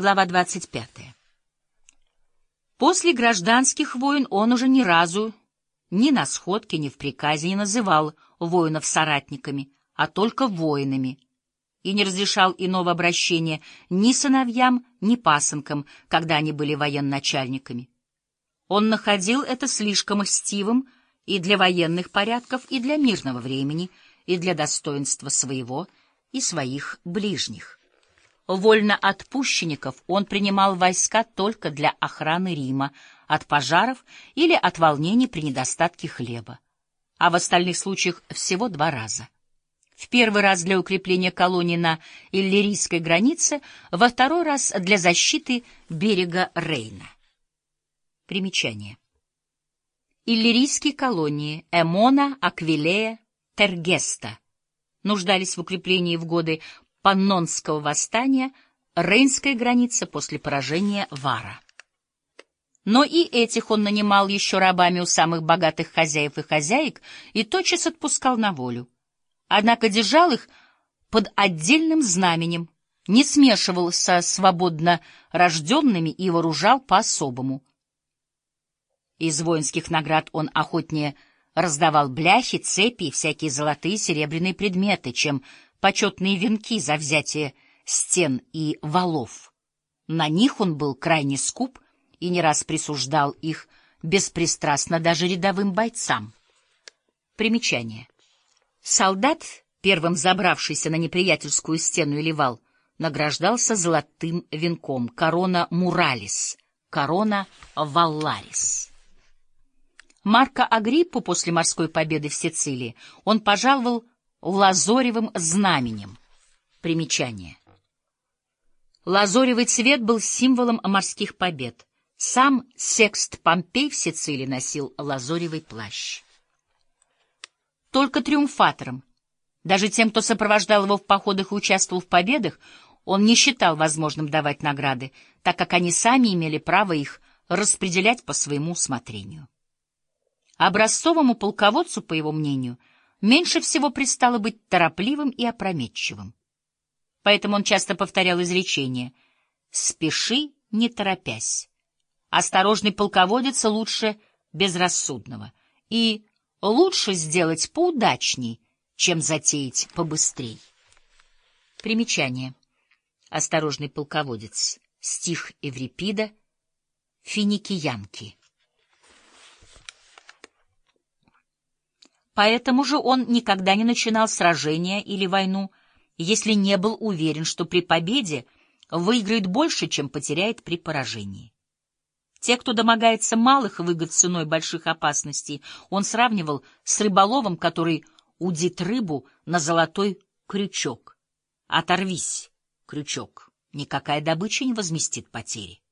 Глава 25. После гражданских войн он уже ни разу ни на сходке, ни в приказе не называл воинов соратниками, а только воинами, и не разрешал иного обращения ни сыновьям, ни пасынкам, когда они были военачальниками. Он находил это слишком льстивым и для военных порядков, и для мирного времени, и для достоинства своего и своих ближних. Вольноотпущенников он принимал войска только для охраны Рима от пожаров или от волнений при недостатке хлеба, а в остальных случаях всего два раза. В первый раз для укрепления колонии на иллирийской границе, во второй раз для защиты берега Рейна. Примечание. Иллирийские колонии Эмона, Аквилея, Тергеста нуждались в укреплении в годы Паннонского восстания, Рейнская граница после поражения Вара. Но и этих он нанимал еще рабами у самых богатых хозяев и хозяек и тотчас отпускал на волю. Однако держал их под отдельным знаменем, не смешивал со свободно рожденными и вооружал по-особому — из воинских наград он охотнее раздавал бляхи, цепи и всякие золотые и серебряные предметы, чем почетные венки за взятие стен и валов. На них он был крайне скуп и не раз присуждал их беспристрастно даже рядовым бойцам. Примечание. Солдат, первым забравшийся на неприятельскую стену или вал, награждался золотым венком, корона Муралис, корона Валларис. Марка Агриппу после морской победы в Сицилии он пожаловал лазоревым знаменем. Примечание. Лазоревый цвет был символом морских побед. Сам Секст Помпей в Сицилии носил лазоревый плащ. Только триумфатором, даже тем, кто сопровождал его в походах и участвовал в победах, он не считал возможным давать награды, так как они сами имели право их распределять по своему усмотрению. Образцовому полководцу, по его мнению, меньше всего пристало быть торопливым и опрометчивым. Поэтому он часто повторял изречение «спеши, не торопясь». Осторожный полководец лучше безрассудного. И лучше сделать поудачней, чем затеять побыстрей. Примечание. Осторожный полководец. Стих Эврипида. Финикиянки. Поэтому же он никогда не начинал сражения или войну, если не был уверен, что при победе выиграет больше, чем потеряет при поражении. Те, кто домогается малых выгод ценой больших опасностей, он сравнивал с рыболовом, который удит рыбу на золотой крючок. Оторвись, крючок, никакая добыча не возместит потери.